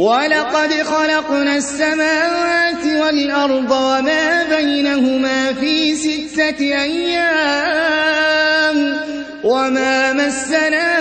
وَلَقَدْ خَلَقْنَا السَّمَاوَاتِ وَالْأَرْضَ وَمَا بَيْنَهُمَا فِي سِتَّةِ أَيَّامٍ وَمَا مَسَّنَا